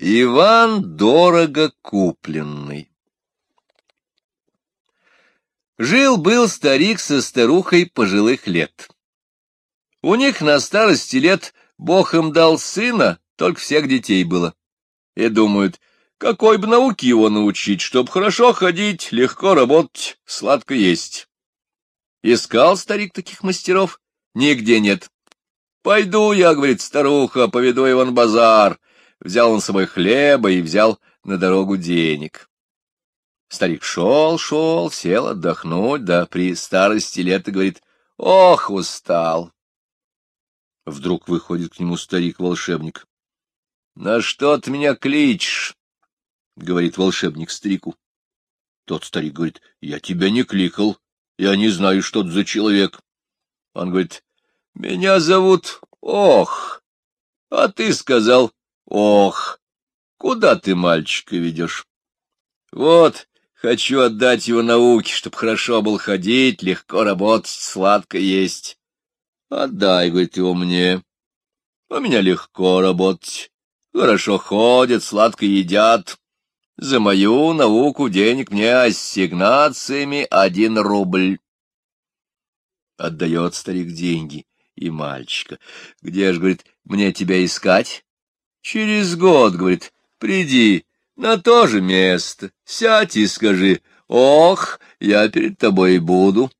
Иван дорого купленный. Жил-был старик со старухой пожилых лет. У них на старости лет Бог им дал сына, только всех детей было. И думают, какой бы науки его научить, чтоб хорошо ходить, легко работать, сладко есть. Искал старик таких мастеров? Нигде нет. Пойду я, говорит старуха, поведу на базар взял он с собой хлеба и взял на дорогу денег. Старик шел, шел, сел отдохнуть, да при старости лет и говорит, ох, устал. Вдруг выходит к нему старик-волшебник. — На что ты меня кличешь? — говорит волшебник старику. Тот старик говорит, — я тебя не кликал, я не знаю, что ты за человек. Он говорит, — меня зовут Ох, а ты сказал Ох, куда ты мальчика ведешь? Вот, хочу отдать его науке, чтоб хорошо был ходить, легко работать, сладко есть. Отдай, говорит, его мне. У меня легко работать. Хорошо ходят, сладко едят. За мою науку денег мне ассигнациями один рубль. Отдает старик деньги и мальчика. Где ж, говорит, мне тебя искать? Через год, говорит, приди на то же место, сядь и скажи, ох, я перед тобой буду.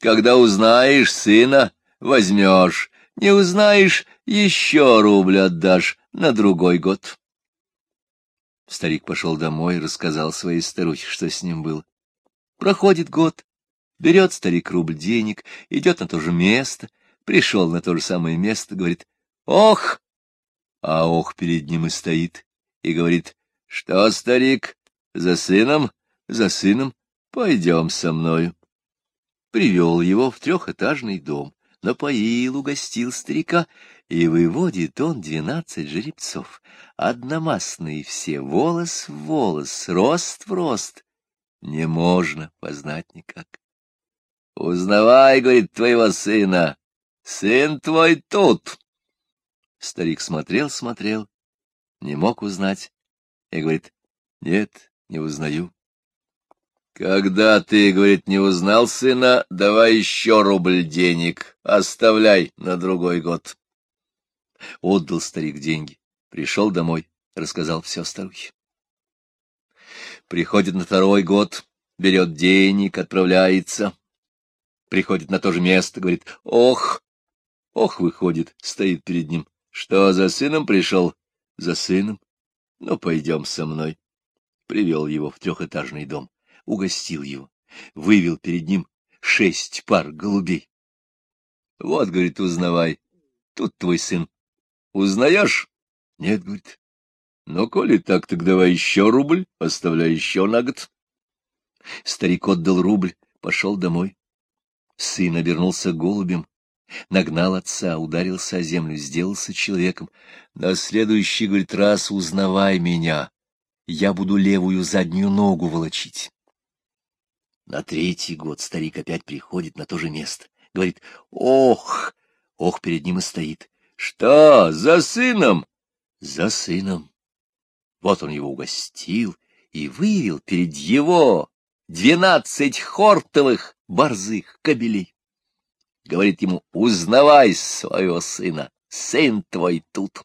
Когда узнаешь сына, возьмешь, не узнаешь, еще рубль отдашь на другой год. Старик пошел домой и рассказал своей старухе, что с ним было. Проходит год, берет старик рубль денег, идет на то же место, пришел на то же самое место, говорит, «Ох, а ох перед ним и стоит, и говорит, — Что, старик, за сыном? За сыном? Пойдем со мною. Привел его в трехэтажный дом, напоил, угостил старика, и выводит он двенадцать жеребцов, одномастные все, волос в волос, рост в рост. Не можно познать никак. — Узнавай, — говорит, — твоего сына, сын твой тут. Старик смотрел, смотрел, не мог узнать, и говорит, нет, не узнаю. Когда ты, говорит, не узнал сына, давай еще рубль денег, оставляй на другой год. Отдал старик деньги, пришел домой, рассказал все старухе. Приходит на второй год, берет денег, отправляется. Приходит на то же место, говорит, ох, ох, выходит, стоит перед ним. Что, за сыном пришел? За сыном. Ну, пойдем со мной. Привел его в трехэтажный дом, угостил его, вывел перед ним шесть пар голубей. Вот, говорит, узнавай, тут твой сын. Узнаешь? Нет, говорит. Ну, коли так, так давай еще рубль, оставляй еще на год. Старик отдал рубль, пошел домой. Сын обернулся голубем, Нагнал отца, ударился о землю, сделался человеком. На следующий, говорит, раз узнавай меня, я буду левую заднюю ногу волочить. На третий год старик опять приходит на то же место. Говорит, ох, ох, перед ним и стоит. Что, за сыном? За сыном. Вот он его угостил и вывел перед его двенадцать хортовых борзых кобелей говорит ему, узнавай своего сына, сын твой тут.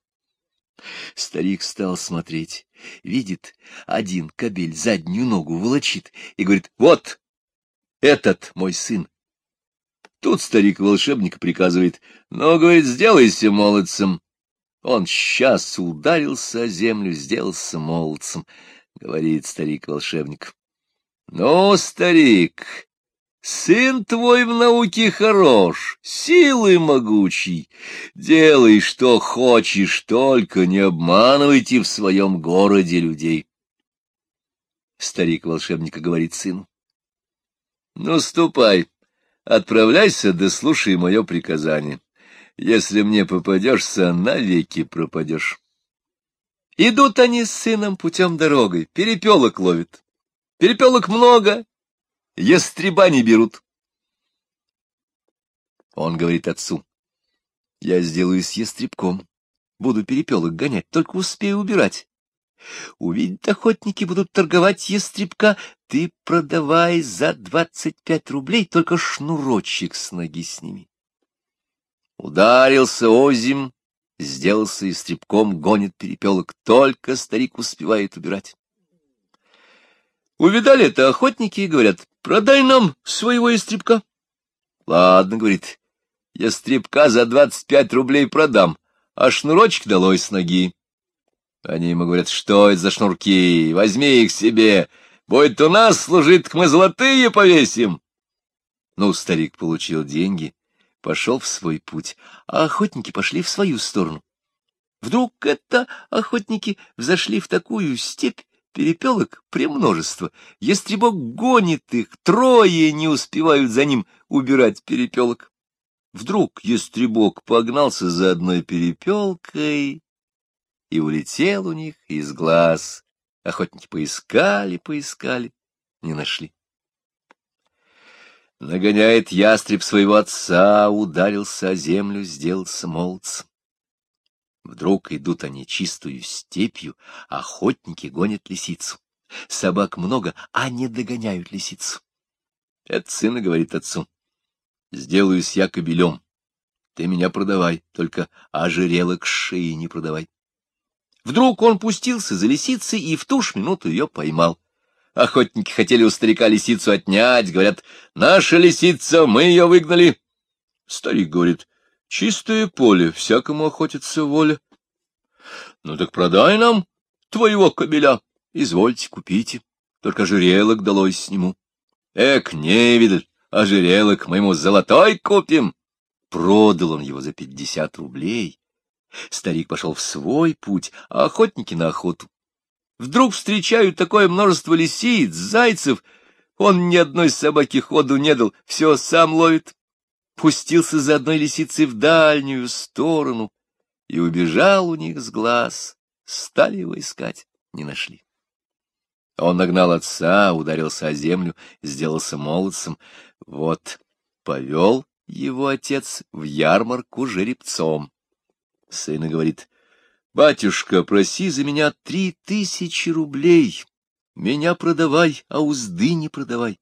Старик стал смотреть, видит, один кобель заднюю ногу волочит и говорит, вот, этот мой сын. Тут старик-волшебник приказывает, ну, говорит, сделайся молодцем. Он сейчас ударился о землю, сделался молодцем, говорит старик-волшебник. Ну, старик, Сын твой в науке хорош, силы могучий. Делай, что хочешь, только не обманывайте в своем городе людей. Старик волшебника говорит сыну. Ну, ступай, отправляйся, да слушай мое приказание. Если мне попадешься, навеки пропадешь. Идут они с сыном путем дорогой, перепелок ловят. Перепелок много, Ястреба не берут. Он говорит отцу, я сделаюсь ястребком, буду перепелок гонять, только успею убирать. Увидят охотники, будут торговать ястребка. Ты продавай за двадцать пять рублей, только шнурочек с ноги сними. Ударился озим, сделался истребком, гонит перепелок, только старик успевает убирать. Увидали это охотники и говорят, продай нам своего истребка. Ладно, говорит, ястребка за двадцать пять рублей продам, а шнурочек долой с ноги. Они ему говорят, что это за шнурки, возьми их себе, будет у нас служить, мы золотые повесим. Ну, старик получил деньги, пошел в свой путь, а охотники пошли в свою сторону. Вдруг это охотники взошли в такую степь, перепелок премножество, ястребок гонит их, трое не успевают за ним убирать перепелок. Вдруг ястребок погнался за одной перепелкой и улетел у них из глаз. Охотники поискали, поискали, не нашли. Нагоняет ястреб своего отца, ударился о землю, сделался молодцем. Вдруг идут они чистую степью, охотники гонят лисицу. Собак много, а не догоняют лисицу. Это сын говорит отцу. Сделаюсь я кобелем. Ты меня продавай, только ожерелок шеи не продавай. Вдруг он пустился за лисицей и в ту ж минуту ее поймал. Охотники хотели у старика лисицу отнять, говорят, наша лисица, мы ее выгнали. Старик говорит, чистое поле, всякому охотиться воля. Ну так продай нам твоего кобеля, извольте, купите, только ожерелок долой сниму. Эк, не видать, ожерелок моему золотой купим. Продал он его за пятьдесят рублей. Старик пошел в свой путь, а охотники на охоту. Вдруг встречают такое множество лисиц, зайцев. Он ни одной собаки ходу не дал, все сам ловит. Пустился за одной лисицей в дальнюю сторону и убежал у них с глаз. Стали его искать, не нашли. Он нагнал отца, ударился о землю, сделался молодцем. Вот повел его отец в ярмарку жеребцом. Сын говорит, Батюшка, проси за меня три тысячи рублей. Меня продавай, а узды не продавай.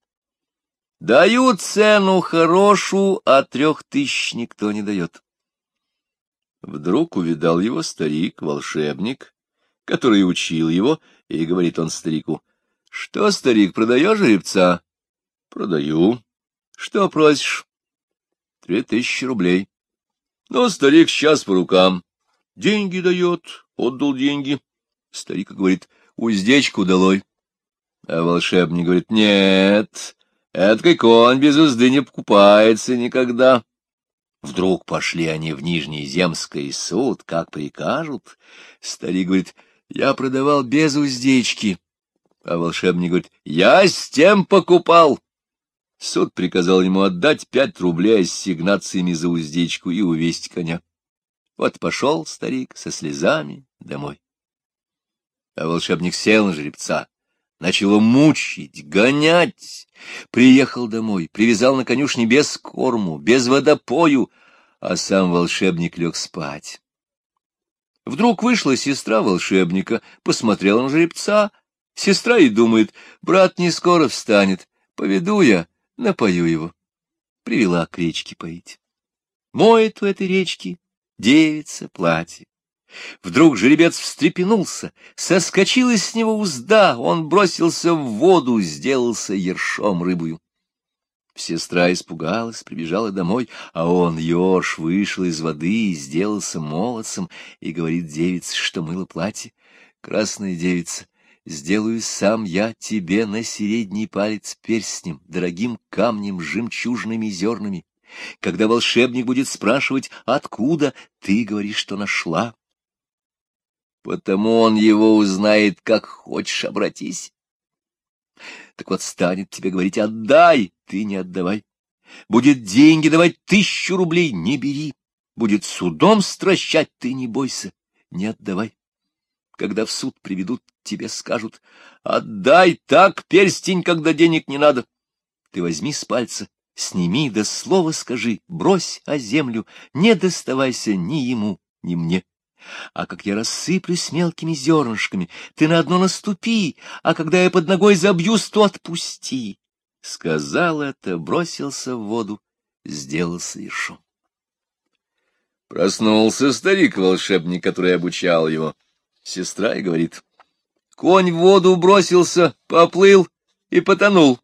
Даю цену хорошую, а трех тысяч никто не дает. Вдруг увидал его старик, волшебник, который учил его, и говорит он старику, — Что, старик, продаешь жеребца? — Продаю. — Что просишь? — Три тысячи рублей. — Ну, старик сейчас по рукам. Деньги дает, отдал деньги. Старик говорит, уздечку долой. А волшебник говорит, нет, эткой конь без узды не покупается никогда. Вдруг пошли они в Нижний Земский суд, как прикажут. Старик говорит, я продавал без уздечки. А волшебник говорит, я с тем покупал. Суд приказал ему отдать пять рублей с сигнациями за уздечку и увесть коня. Вот пошел старик со слезами домой. А волшебник сел на жеребца, начал его мучить, гонять. Приехал домой, привязал на конюшне без корму, без водопою, а сам волшебник лег спать. Вдруг вышла сестра волшебника, посмотрела на жеребца. Сестра и думает, брат не скоро встанет, поведу я, напою его. Привела к речке поить. Моет у этой речки девица платье. Вдруг жеребец встрепенулся, соскочила с него узда, он бросился в воду, сделался ершом рыбою. Сестра испугалась, прибежала домой, а он, еж, вышел из воды и сделался молодцем, и говорит девице, что мыло платье. Красная девица, сделаю сам я тебе на средний палец перстнем, дорогим камнем, жемчужными зернами. Когда волшебник будет спрашивать, откуда, ты говоришь, что нашла. Потому он его узнает, как хочешь, обратись. Так вот станет тебе говорить «отдай», ты не отдавай. Будет деньги давать тысячу рублей, не бери. Будет судом стращать, ты не бойся, не отдавай. Когда в суд приведут, тебе скажут «отдай так перстень, когда денег не надо». Ты возьми с пальца Сними, да слово скажи, брось о землю, не доставайся ни ему, ни мне. А как я рассыплюсь мелкими зернышками, ты на одно наступи, а когда я под ногой забьюсь, то отпусти. Сказал это, бросился в воду, сделался ершом. Проснулся старик-волшебник, который обучал его. Сестра и говорит, конь в воду бросился, поплыл и потонул.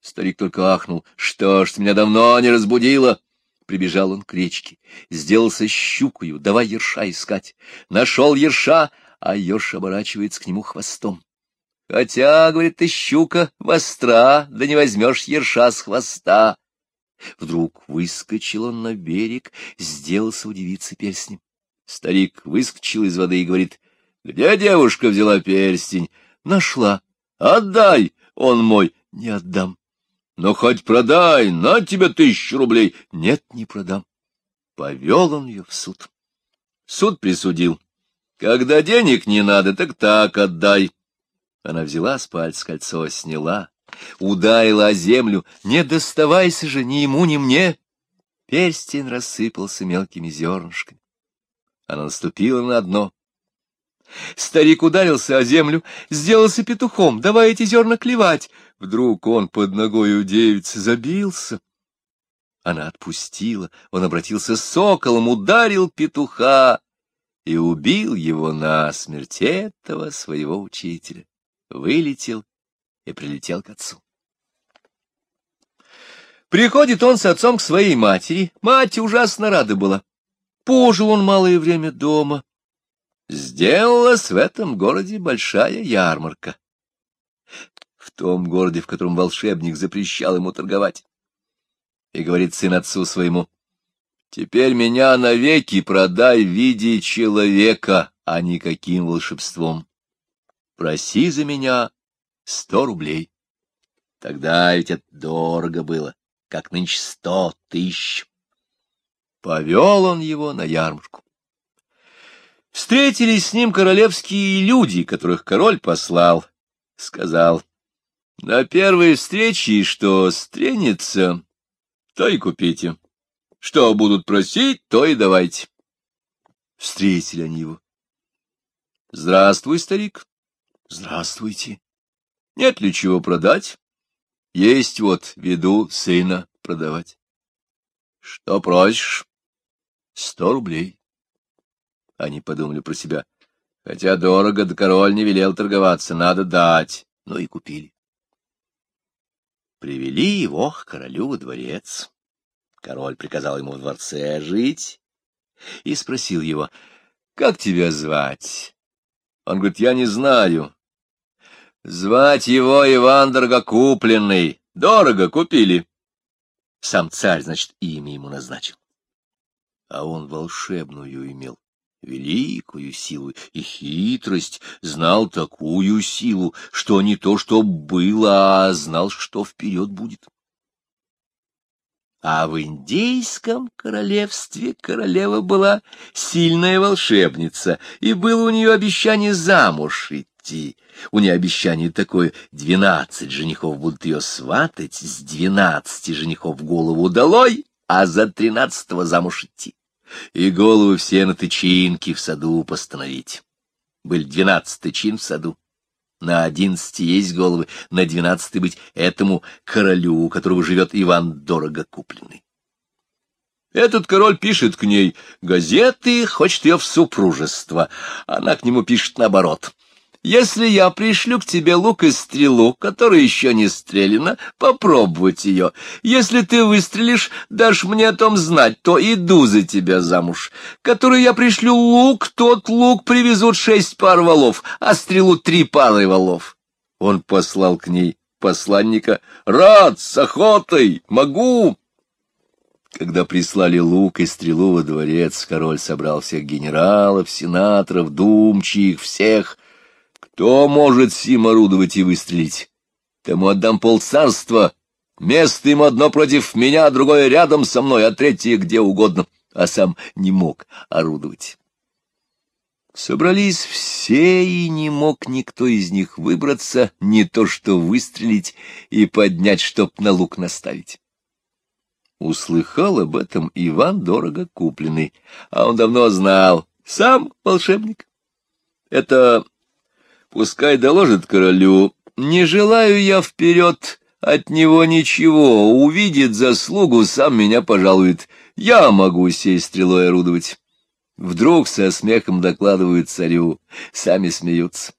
Старик только ахнул. Что ж, меня давно не разбудила? Прибежал он к речке, сделался щукою, давай ерша искать. Нашел ерша, а еж оборачивается к нему хвостом. Хотя, говорит, ты щука востра, да не возьмешь ерша с хвоста. Вдруг выскочил он на берег, сделался удивиться перстнем. Старик выскочил из воды и говорит, — Где девушка взяла перстень? — Нашла. — Отдай, он мой. — Не отдам. Но хоть продай, на тебе тысячу рублей. Нет, не продам. Повел он ее в суд. Суд присудил. Когда денег не надо, так так отдай. Она взяла с пальца кольцо, сняла, ударила о землю. Не доставайся же ни ему, ни мне. Перстень рассыпался мелкими зернышками. Она наступила на дно. Старик ударился о землю, сделался петухом, давай эти зерна клевать. Вдруг он под ногой у девицы забился. Она отпустила, он обратился соколом, ударил петуха и убил его насмерть этого своего учителя. Вылетел и прилетел к отцу. Приходит он с отцом к своей матери. Мать ужасно рада была. Пожил он малое время дома. Сделалась в этом городе большая ярмарка в том городе, в котором волшебник запрещал ему торговать. И говорит сын отцу своему, «Теперь меня навеки продай в виде человека, а не каким волшебством. Проси за меня сто рублей». Тогда ведь это дорого было, как нынче сто тысяч. Повел он его на ярмарку. Встретились с ним королевские люди, которых король послал. Сказал, на первой встрече, что стренется, то и купите. Что будут просить, то и давайте. Встретили они его. Здравствуй, старик. Здравствуйте. Нет ли чего продать? Есть вот, веду сына продавать. Что просишь? Сто рублей. Они подумали про себя. Хотя дорого, да король не велел торговаться, надо дать. Ну и купили. Привели его к королю во дворец. Король приказал ему в дворце жить и спросил его, «Как тебя звать?» Он говорит, «Я не знаю». «Звать его Иван Дорогокупленный. Дорого купили». Сам царь, значит, имя ему назначил. А он волшебную имел великую силу и хитрость, знал такую силу, что не то, что было, а знал, что вперед будет. А в индейском королевстве королева была сильная волшебница, и было у нее обещание замуж идти. У нее обещание такое — двенадцать женихов будут ее сватать, с двенадцати женихов голову долой, а за тринадцатого замуж идти и головы все на тычинки в саду постановить. Был двенадцатый чин в саду. На одиннадцати есть головы, на двенадцатый быть этому королю, у которого живет Иван дорого купленный. Этот король пишет к ней газеты, хочет ее в супружество. Она к нему пишет наоборот. Если я пришлю к тебе лук и стрелу, которая еще не стрелена, попробовать ее. Если ты выстрелишь, дашь мне о том знать, то иду за тебя замуж. Который я пришлю лук, тот лук привезут шесть пар валов, а стрелу три пары валов. Он послал к ней посланника. «Рад, с охотой, могу!» Когда прислали лук и стрелу во дворец, король собрал всех генералов, сенаторов, думчих, всех — кто может сим орудовать и выстрелить? Тому отдам полцарства. Место им одно против меня, другое рядом со мной, а третье где угодно, а сам не мог орудовать. Собрались все, и не мог никто из них выбраться, не то что выстрелить и поднять, чтоб на лук наставить. Услыхал об этом Иван дорого купленный, а он давно знал, Сам волшебник. Это пускай доложит королю. Не желаю я вперед от него ничего. Увидит заслугу, сам меня пожалует. Я могу сей стрелой орудовать. Вдруг со смехом докладывают царю. Сами смеются.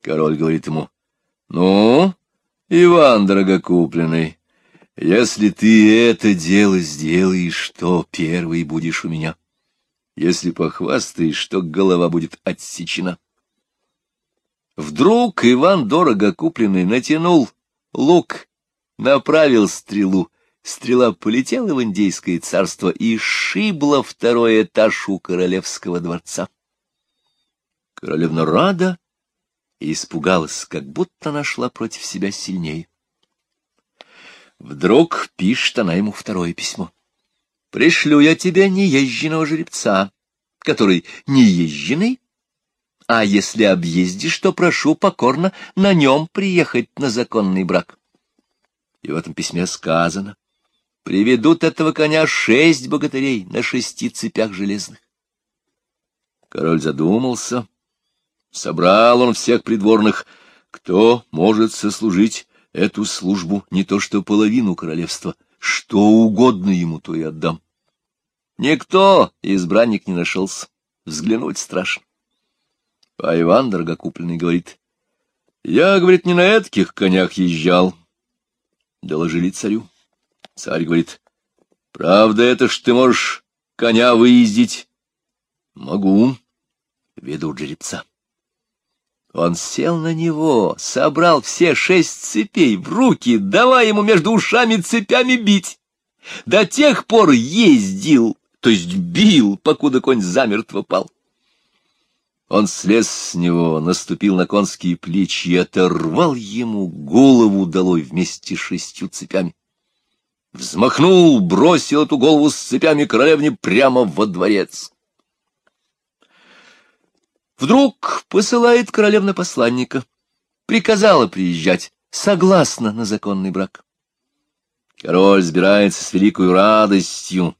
Король говорит ему. — Ну, Иван дорогокупленный, если ты это дело сделаешь, то первый будешь у меня. Если похвастаешь, то голова будет отсечена. Вдруг Иван дорого купленный натянул лук, направил стрелу. Стрела полетела в индейское царство и шибла второй этаж у королевского дворца. Королевна рада и испугалась, как будто нашла против себя сильнее. Вдруг пишет она ему второе письмо. «Пришлю я тебе неезженного жеребца, который неезженный, а если объездишь, то прошу покорно на нем приехать на законный брак». И в этом письме сказано, приведут этого коня шесть богатырей на шести цепях железных. Король задумался. Собрал он всех придворных, кто может сослужить эту службу не то что половину королевства, что угодно ему, то и отдам. Никто, избранник, не нашелся. Взглянуть страшно. А Иван Дорогокупленный говорит, я, говорит, не на этих конях езжал. Доложили царю. Царь говорит, правда это ж ты можешь коня выездить? Могу. Ведут жеребца. Он сел на него, собрал все шесть цепей в руки, давая ему между ушами цепями бить. До тех пор ездил, то есть бил, покуда конь замертво пал. Он слез с него, наступил на конские плечи и оторвал ему голову долой вместе с шестью цепями. Взмахнул, бросил эту голову с цепями королевне прямо во дворец. Вдруг посылает королевна посланника. Приказала приезжать, согласно на законный брак. Король сбирается с великой радостью,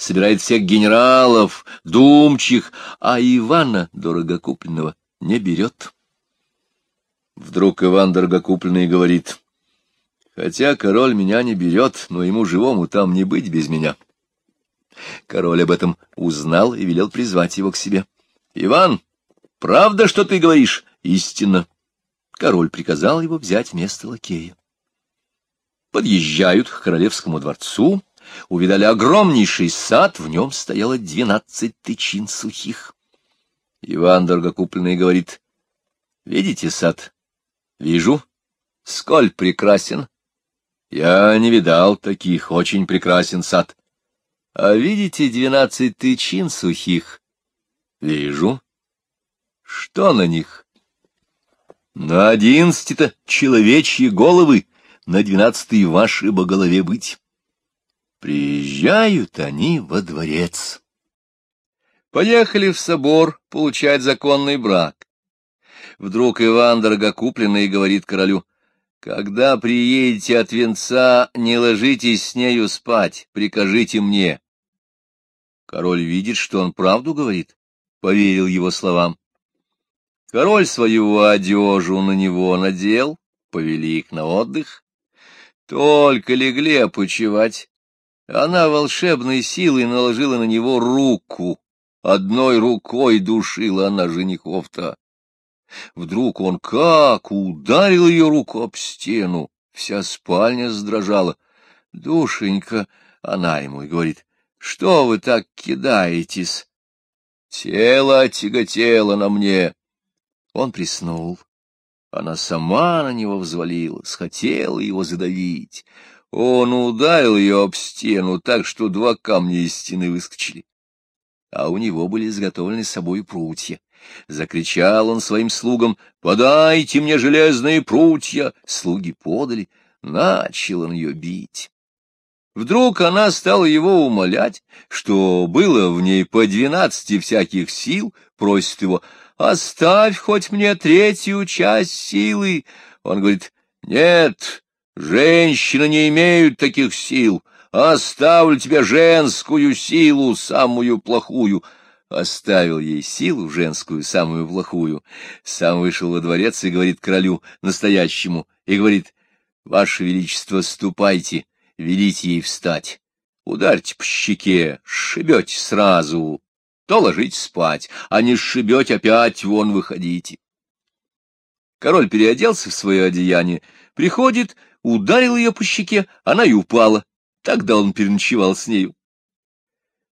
собирает всех генералов, думчих, а Ивана, дорогокупленного, не берет. Вдруг Иван дорогокупленный говорит, «Хотя король меня не берет, но ему живому там не быть без меня». Король об этом узнал и велел призвать его к себе. «Иван, Правда, что ты говоришь? Истинно. Король приказал его взять место лакея. Подъезжают к королевскому дворцу, увидали огромнейший сад, в нем стояло двенадцать тычин сухих. Иван Дорогокупленный говорит, — Видите сад? — Вижу. — Сколь прекрасен. — Я не видал таких, очень прекрасен сад. — А видите двенадцать тычин сухих? — Вижу. Что на них? На одиннадцати-то человечьи головы, на двенадцатой ваши по голове быть. Приезжают они во дворец. Поехали в собор получать законный брак. Вдруг Иван Дорогокупленный говорит королю, «Когда приедете от венца, не ложитесь с нею спать, прикажите мне». Король видит, что он правду говорит, поверил его словам. Король свою одежу на него надел, повели их на отдых. Только легли опочивать. Она волшебной силой наложила на него руку. Одной рукой душила она женихов-то. Вдруг он как ударил ее руку об стену. Вся спальня сдрожала. Душенька, она ему и говорит, что вы так кидаетесь? Тело тяготело на мне, он приснул. Она сама на него взвалилась, хотела его задавить. Он ударил ее об стену так, что два камня из стены выскочили. А у него были изготовлены с собой прутья. Закричал он своим слугам, «Подайте мне железные прутья!» Слуги подали. Начал он ее бить. Вдруг она стала его умолять, что было в ней по двенадцати всяких сил, просит его, оставь хоть мне третью часть силы. Он говорит, нет, женщины не имеют таких сил, оставлю тебе женскую силу, самую плохую. оставил ей силу женскую, самую плохую, сам вышел во дворец и говорит королю настоящему, и говорит, «Ваше Величество, ступайте, велите ей встать, ударьте по щеке, шибете сразу, то ложитесь спать, а не сшибете, опять вон выходите». Король переоделся в свое одеяние, приходит, ударил ее по щеке, она и упала. Тогда он переночевал с нею.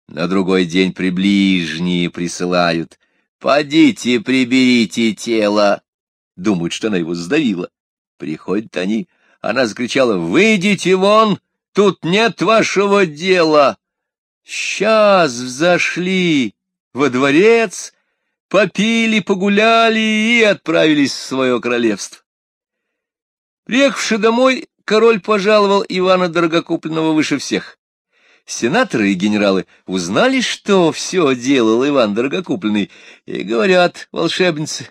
На другой день приближние присылают. «Подите, приберите тело!» Думают, что она его сдавила. Приходят они. Она закричала, «Выйдите вон! Тут нет вашего дела!» Сейчас взошли во дворец, попили, погуляли и отправились в свое королевство. Приехавши домой, король пожаловал Ивана Дорогокупленного выше всех. Сенаторы и генералы узнали, что все делал Иван Дорогокупленный, и говорят волшебницы,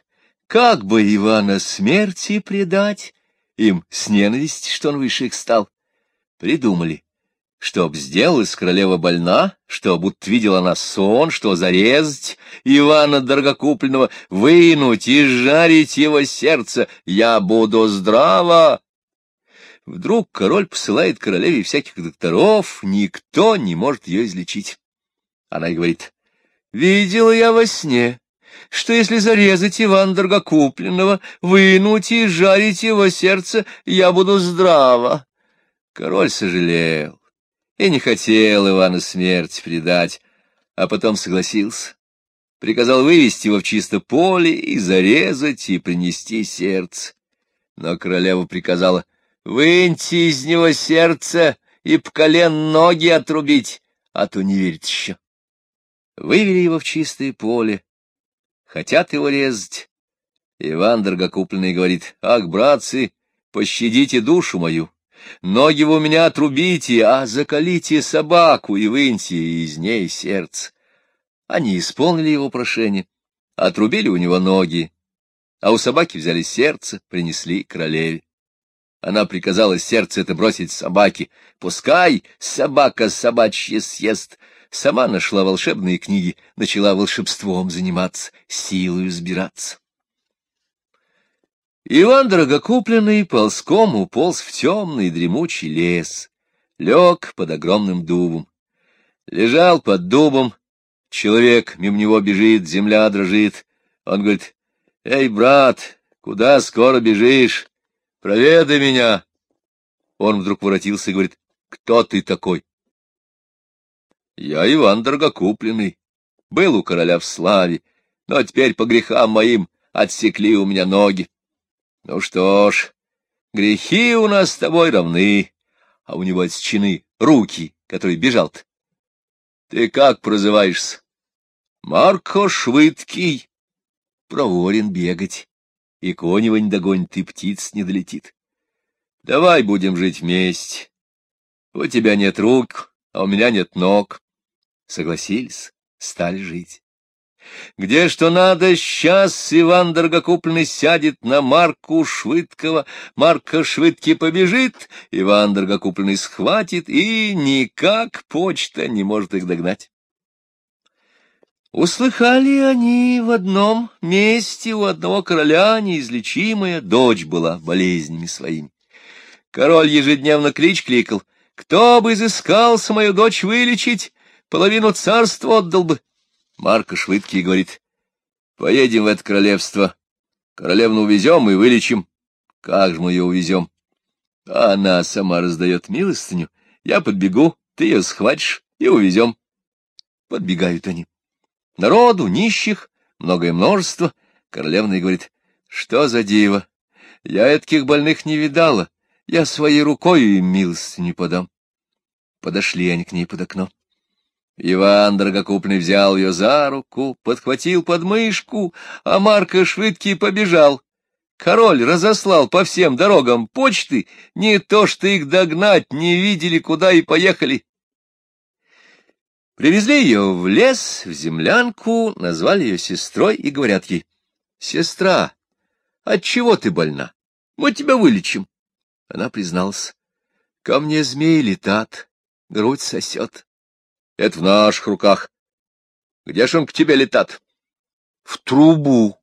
как бы Ивана смерти предать, им с ненависти, что он выше их стал. Придумали, чтоб сделалась королева больна, что будто видела она сон, что зарезать Ивана Дорогокупленного, вынуть и жарить его сердце, я буду здрава. Вдруг король посылает королеве всяких докторов, никто не может ее излечить. Она и говорит, «Видела я во сне, что если зарезать Ивана Дорогокупленного, вынуть и жарить его сердце, я буду здрава». Король сожалел и не хотел Ивана смерть предать, а потом согласился. Приказал вывести его в чисто поле и зарезать, и принести сердце. Но королева приказала — Выньте из него сердце и по колен ноги отрубить, а то не верит еще. Вывели его в чистое поле. Хотят его резать. Иван Дорогокупленный говорит, «Ах, братцы, пощадите душу мою, ноги вы у меня отрубите, а закалите собаку и выньте из ней сердце». Они исполнили его прошение, отрубили у него ноги, а у собаки взяли сердце, принесли королеве. Она приказала сердце это бросить собаке. Пускай собака собачье съест. Сама нашла волшебные книги, начала волшебством заниматься, силою сбираться. Иван Дорогокупленный ползком уполз в темный дремучий лес, лег под огромным дубом. Лежал под дубом, человек мимо него бежит, земля дрожит. Он говорит, «Эй, брат, куда скоро бежишь? Проведай меня. Он вдруг воротился и говорит, кто ты такой? Я Иван Дорогокупленный. Был у короля в славе, но теперь по грехам моим отсекли у меня ноги. Ну что ж, грехи у нас с тобой равны, а у него отсечены руки, который бежал-то. Ты как прозываешься? Марко Швыдкий. Проворен бегать и конь его не догонит, и птиц не долетит. Давай будем жить вместе. У тебя нет рук, а у меня нет ног. Согласились, стали жить. Где что надо, сейчас Иван Дорогокупленный сядет на Марку Швыдкого, Марка Швыдки побежит, Иван Дорогокупленный схватит, и никак почта не может их догнать. Услыхали они в одном месте у одного короля неизлечимая дочь была болезнями своими. Король ежедневно клич кликал, кто бы изыскался мою дочь вылечить, половину царства отдал бы. Марка Швыдкий говорит, поедем в это королевство, королевну увезем и вылечим. Как же мы ее увезем? А она сама раздает милостыню, я подбегу, ты ее схватишь и увезем. Подбегают они. Народу, нищих, многое множество. Королевна говорит, что за диво? Я таких больных не видала. Я своей рукой им милость не подам. Подошли они к ней под окно. Иван Дорогокупный взял ее за руку, подхватил подмышку, а Марка Швыдкий побежал. Король разослал по всем дорогам почты, не то что их догнать, не видели, куда и поехали. Привезли ее в лес, в землянку, назвали ее сестрой и говорят ей, «Сестра, от чего ты больна? Мы тебя вылечим». Она призналась, «Ко мне змей летат, грудь сосет. Это в наших руках. Где ж он к тебе летат? — В трубу.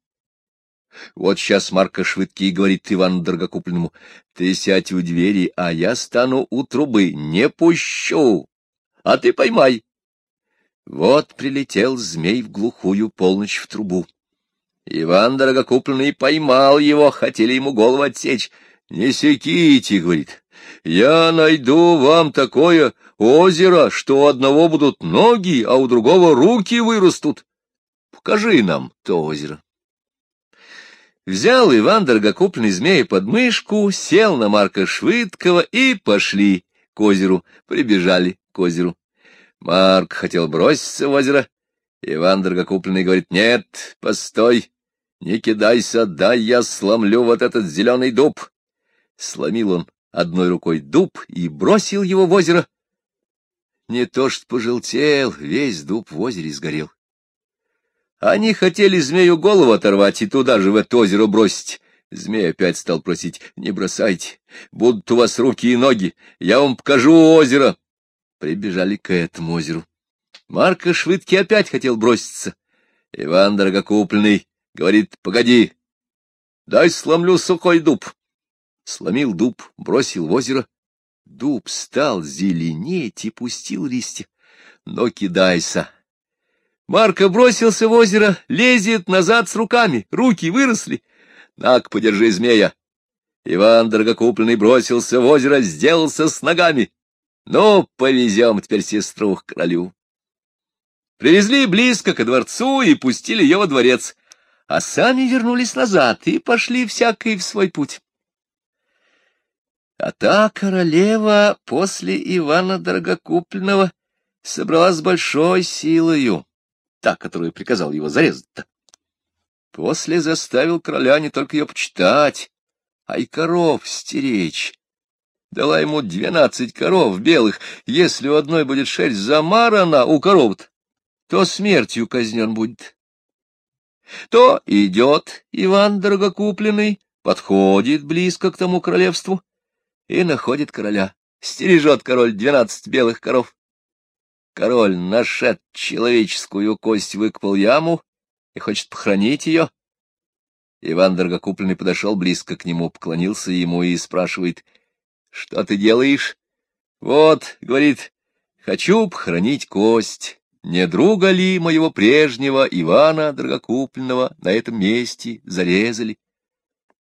Вот сейчас Марка Швыдкий говорит Ивану Дорогокупленному, — Ты сядь у двери, а я стану у трубы, не пущу, а ты поймай. Вот прилетел змей в глухую полночь в трубу. Иван Дорогокупленный поймал его, хотели ему голову отсечь. — Не секите, — говорит, — я найду вам такое озеро, что у одного будут ноги, а у другого руки вырастут. Покажи нам то озеро. Взял Иван Дорогокупленный змея под мышку, сел на Марка Швыдкова и пошли к озеру, прибежали к озеру. Марк хотел броситься в озеро. Иван Дорогокупленный говорит, нет, постой, не кидайся, дай я сломлю вот этот зеленый дуб. Сломил он одной рукой дуб и бросил его в озеро. Не то что пожелтел, весь дуб в озере сгорел. Они хотели змею голову оторвать и туда же, в это озеро, бросить. Змей опять стал просить, не бросайте, будут у вас руки и ноги, я вам покажу озеро. Прибежали к этому озеру. Марка Швыдкий опять хотел броситься. Иван Дорогокупленный говорит, погоди, дай сломлю сухой дуб. Сломил дуб, бросил в озеро. Дуб стал зеленеть и пустил листья. Но кидайся. Марка бросился в озеро, лезет назад с руками, руки выросли. Нак, подержи змея. Иван Дорогокупленный бросился в озеро, сделался с ногами. Ну, повезем теперь сестру к королю. Привезли близко ко дворцу и пустили ее во дворец, а сами вернулись назад и пошли всякий в свой путь. А та королева после Ивана Дорогокупленного собралась с большой силою, та, которую приказал его зарезать-то. После заставил короля не только ее почитать, а и коров стеречь. Дала ему двенадцать коров белых. Если у одной будет шерсть замарана у коров то смертью казнен будет. То идет Иван Дорогокупленный, подходит близко к тому королевству, и находит короля. Стережет король двенадцать белых коров. Король нашед человеческую кость, выкопал яму и хочет похоронить ее. Иван Дорогокупленный подошел близко к нему, поклонился ему и спрашивает, — Что ты делаешь? — Вот, — говорит, — хочу похоронить кость. Не друга ли моего прежнего Ивана Дорогокупленного на этом месте зарезали?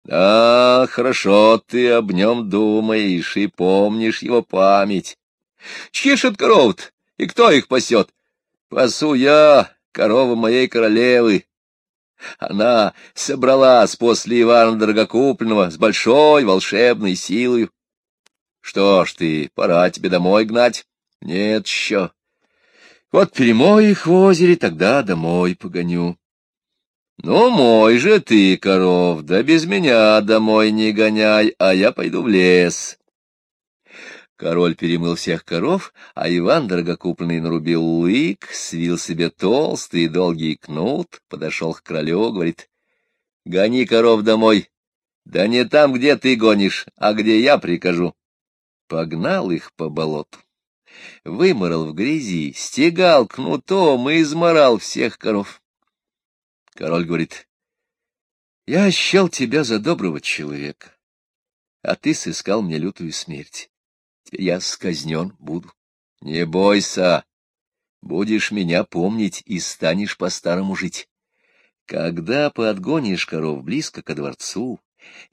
Да, хорошо ты об нем думаешь и помнишь его память. Ж коров и кто их пасет? Пасу я, корова моей королевы. Она собралась после Ивана Дорогокупленного с большой волшебной силой. Что ж ты, пора тебе домой гнать? Нет еще. Вот перемой их в озере, тогда домой погоню. Ну, мой же ты, коров, да без меня домой не гоняй, а я пойду в лес. Король перемыл всех коров, а Иван Дорогокупленный нарубил лык, свил себе толстый и долгий кнут, подошел к королю, говорит, — Гони коров домой. Да не там, где ты гонишь, а где я прикажу. Погнал их по болоту. Выморал в грязи, стегал кнутом и изморал всех коров. Король говорит, — Я счел тебя за доброго человека, а ты сыскал мне лютую смерть. Теперь я сказнен буду. Не бойся, будешь меня помнить и станешь по-старому жить. Когда подгонишь коров близко ко дворцу,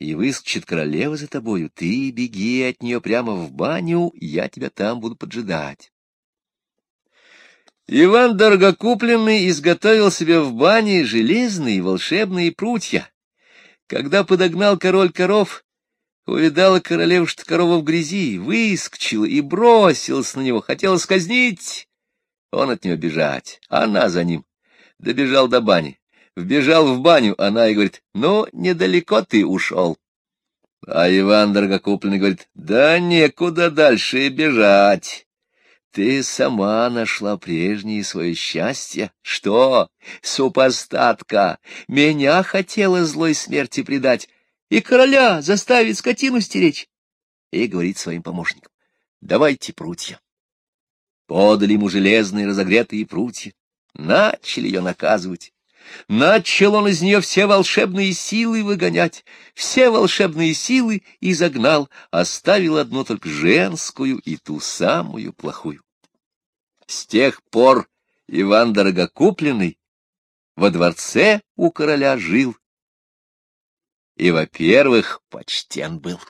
и выскочит королева за тобою, ты беги от нее прямо в баню, я тебя там буду поджидать. Иван Дорогокупленный изготовил себе в бане железные волшебные прутья. Когда подогнал король коров, увидала королева, что корова в грязи, выскочила и бросилась на него, хотела сказнить. Он от нее бежать, она за ним. Добежал до бани, вбежал в баню, она и говорит, ну, недалеко ты ушел. А Иван Дорогокупленный говорит, да некуда дальше бежать. Ты сама нашла прежнее свое счастье. Что, супостатка, меня хотела злой смерти предать и короля заставить скотину стеречь? И говорит своим помощникам, давайте прутья. Подали ему железные разогретые прутья. начали ее наказывать. Начал он из нее все волшебные силы выгонять, все волшебные силы изогнал, оставил одну только женскую и ту самую плохую. С тех пор Иван Дорогокупленный во дворце у короля жил, и, во-первых, почтен был.